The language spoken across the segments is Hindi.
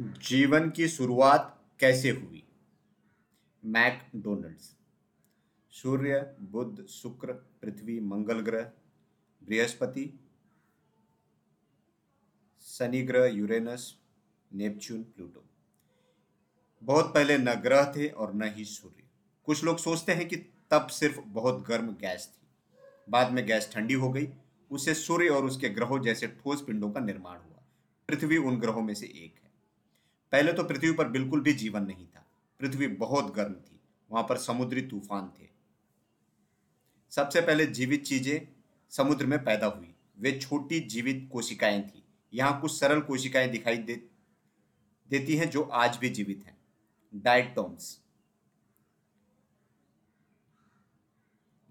जीवन की शुरुआत कैसे हुई? मैकडोनल्ड्स सूर्य, बुध, शुक्र, पृथ्वी, मंगल ग्रह, बृहस्पति, शनि ग्रह, यूरेनस, नेपच्यून, प्लूटो। बहुत पहले न ग्रह थे और न ही सूर्य। कुछ लोग सोचते हैं कि तब सिर्फ़ बहुत गर्म गैस थी। बाद में गैस ठंडी हो गई। उससे सूर्य और उसके ग्रहों जैसे ठोस पिंडों का निर्माण हुआ। पृथ्वी उन ग्रहों में से एक है। पहले तो पृथ्वी पर बिल्कुल भी जीवन नहीं था। पृथ्वी बहुत गर्म थी, वहाँ पर समुद्री तूफ़ान थे। सबसे पहले जीवित चीज़ें समुद्र में पैदा हुई। वे छोटी जीवित कोशिकाएँ थी। यहाँ कुछ सरल कोशिकाएँ दिखाई दे, देती हैं जो आज भी जीवित हैं। डायटोम्स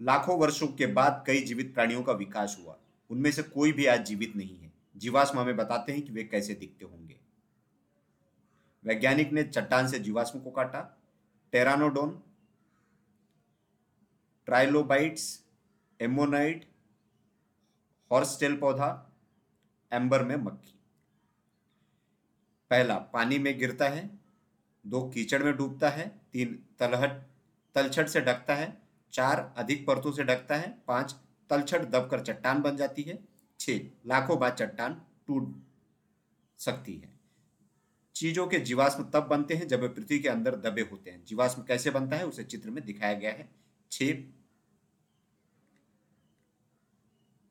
लाखों वर्षों के बाद कई जीवित प्राणियों का विकास हुआ। उनमें से कोई भी आज जीवित नहीं है। जीवाश्म हमें बताते हैं कि वे कैसे दिखते होंगे। वैज्ञानिक ने चट्टान से जीवाश्म को काटा, टेरानोडोन, ट्राइलोबाइट्स एमोनाइट हॉर्सटेल पौधा, एम्बर में मक्खी। पहला, पानी में गिरता है, दो, कीचड़ में डूबता है, तीन, तलहट, तलछट से ढकता है, चार, अधिक परतों से ढकता है, पाँच, तलछट दबकर चट्टान बन जाती है, छह, लाखों बाद चट्टान टूट सकती है। चीज़ों के जीवाश्म तब बनते हैं जब वे पृथ्वी के अंदर दबे होते हैं। जीवाश्म कैसे बनता है? उसे चित्र में दिखाया गया है। छह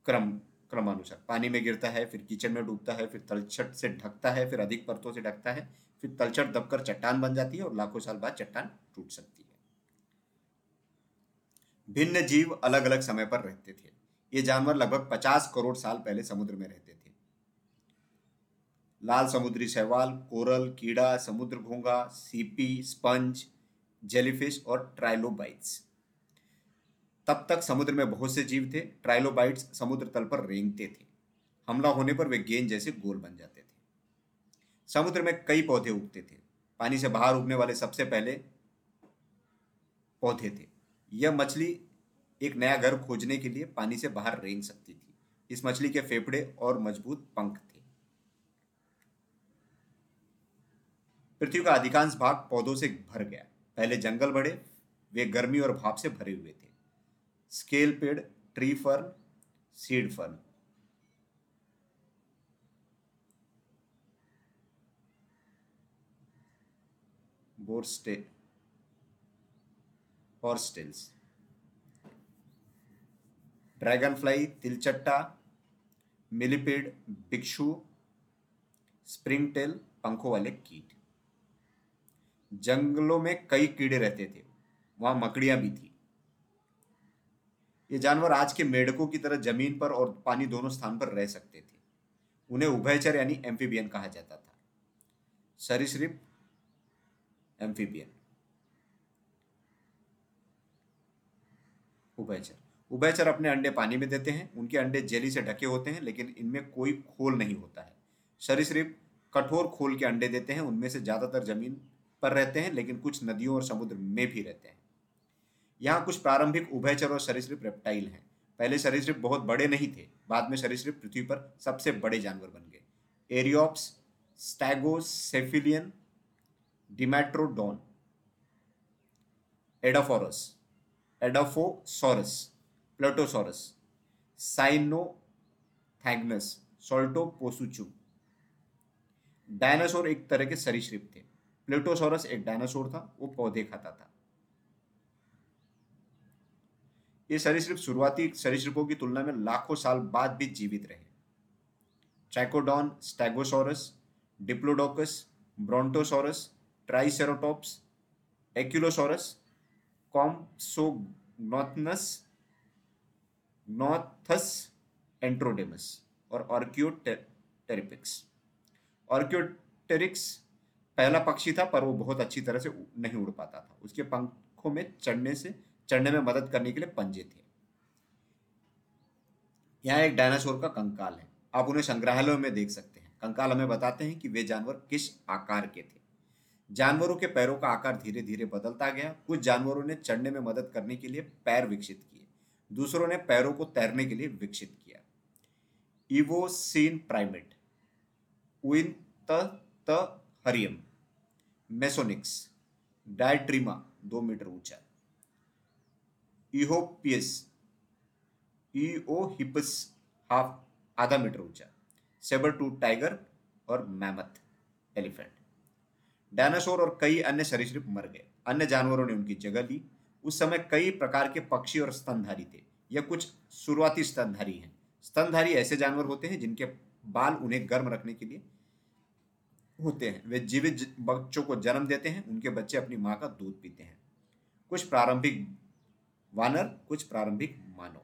क्रम, क्रमानुसार। पानी में गिरता है, फिर किचन में डूबता है, फिर तलछट से ढकता है, फिर अधिक परतों से ढकता है, फिर तलछट दबकर चट्टान बन जाती है और लाखों साल बाद चट्टान टूट सकती है। भिन्न जीव अलग अलग समय पर रहते थे। ये जानवर लगभग 50 करोड़ साल पहले समुद्र में रहते थे। लाल समुद्री शैवाल, कोरल, कीड़ा, समुद्र घोंगा सीपी स्पंज जेलीफिश और ट्राइलोबाइट्स तब तक समुद्र में बहुत से जीव थे। ट्राइलोबाइट्स समुद्र तल पर रेंगते थे। हमला होने पर वे गेंद जैसे गोल बन जाते थे। समुद्र में कई पौधे उगते थे। पानी से बाहर उगने वाले सबसे पहले पौधे थे। यह मछली एक नया घर खोजने के लिए पानी से बाहर रेंग सकती थी। इस मछली के फेफड़े और मज़बूत पंख थे। पृथ्वी का अधिकांश भाग पौधों से भर गया। पहले जंगल बढ़े वे गर्मी और भाप से भरे हुए थे। स्केल पेड़, ट्री फर्न, सीड फर्न। बोरस्टे हॉर्स्टेल्स ड्रैगन फ्लाई तिलचट्टा, मिलीपेड भिक्षु स्प्रिंग टेल पंखों वाले कीट। जंगलों में कई कीड़े रहते थे, वहाँ मकड़ियाँ भी थी। ये जानवर आज के मेढकों की तरह ज़मीन पर और पानी दोनों स्थान पर रह सकते थे। उन्हें उभयचर यानी एम्फीबियन कहा जाता था। सरिसृप, एम्फीबियन। उभयचर। उभयचर अपने अंडे पानी में देते हैं। उनके अंडे जेली से ढके होते हैं, लेकिन इनमें कोई खोल नहीं होता है। सरिसृप कठोर खोल के अंडे देते हैं। उनमें से ज़्यादातर ज़मीन पर रहते हैं, लेकिन कुछ नदियों और समुद्र में भी रहते हैं। यहाँ कुछ प्रारंभिक उभयचर और सरीसृप रेप्टाइल हैं। पहले सरीसृप बहुत बड़े नहीं थे, बाद में सरीसृप पृथ्वी पर सबसे बड़े जानवर बन गए। एरियोप्स स्टैगोसेफिलियन डिमेट्रोडोन एडाफोरस एडाफोसोरस प्लेटोसोरस साइनोथैग्नस सोल्टोपोसुचुम डायनासोर एक तरह के सरीसृप थे। प्लेटोसोरस एक डायनासोर था, वो पौधे खाता था। ये सरीसृप शुरुआती सरीसृपों की तुलना में लाखों साल बाद भी जीवित रहे। Trachodon stegosaurus diplodocus brontosaurus triceratops ankylosaurus compsognathus antrodemus और ऑर्क्योटेरिपिक्स ऑर्क्योटेरिक्स पहला पक्षी था, पर वो बहुत अच्छी तरह से नहीं उड़ पाता था। उसके पंखों में चढ़ने से, चढ़ने में मदद करने के लिए पंजे थे। यहाँ एक डायनासोर का कंकाल है। आप उन्हें संग्रहालयों में देख सकते हैं। कंकाल हमें बताते हैं कि वे जानवर किस आकार के थे। जानवरों के पैरों का आकार धीरे धीरे बदलता गया। कुछ जानवरों ने चढ़ने में मदद करने के लिए पैर विकसित किए। दूसरों ने पैरों को तैरने के लिए विकसित किया। इवोसीन प्राइमेट। उइन हरियम। मेसोनिक्स डायट्रीमा दो मीटर ऊँचा। इहोपियस ईओहिपस हाफ़ आधा मीटर ऊँचा। सेबर टूथ टाइगर और मैमथ एलिफेंट डायनासोर और कई अन्य सरीसृप मर गए। अन्य जानवरों ने उनकी जगह ली। उस समय कई प्रकार के पक्षी और स्तनधारी थे यह कुछ शुरुआती स्तनधारी हैं। स्तनधारी ऐसे जानवर होते हैं जिनके बाल उन्हें गर्म रखने के लिए होते हैं। वे जीवित बच्चों को जन्म देते हैं, उनके बच्चे अपनी माँ का दूध पीते हैं। कुछ प्रारंभिक वानर, कुछ प्रारंभिक मानव।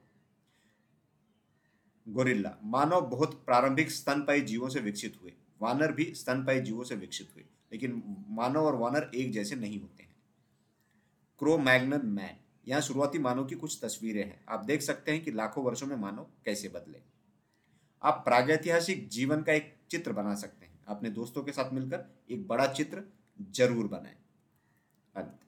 गोरिल्ला, मानव बहुत प्रारंभिक स्तनपायी जीवों से विकसित हुए। वानर भी स्तनपायी जीवों से विकसित हुए, लेकिन मानव और वानर एक जैसे नहीं होते हैं। क्रो मैग्नन मैन, यहाँ शुरुआती मानव की कुछ तस्वीरें हैं। आप देख सकते हैं कि लाखों वर्षों में मानव कैसे बदले। आप प्रागैतिहासिक जीवन का एक चित्र बना सकते हैं। अपने दोस्तों के साथ मिलकर एक बड़ा चित्र ज़रूर बनाएँ। अंत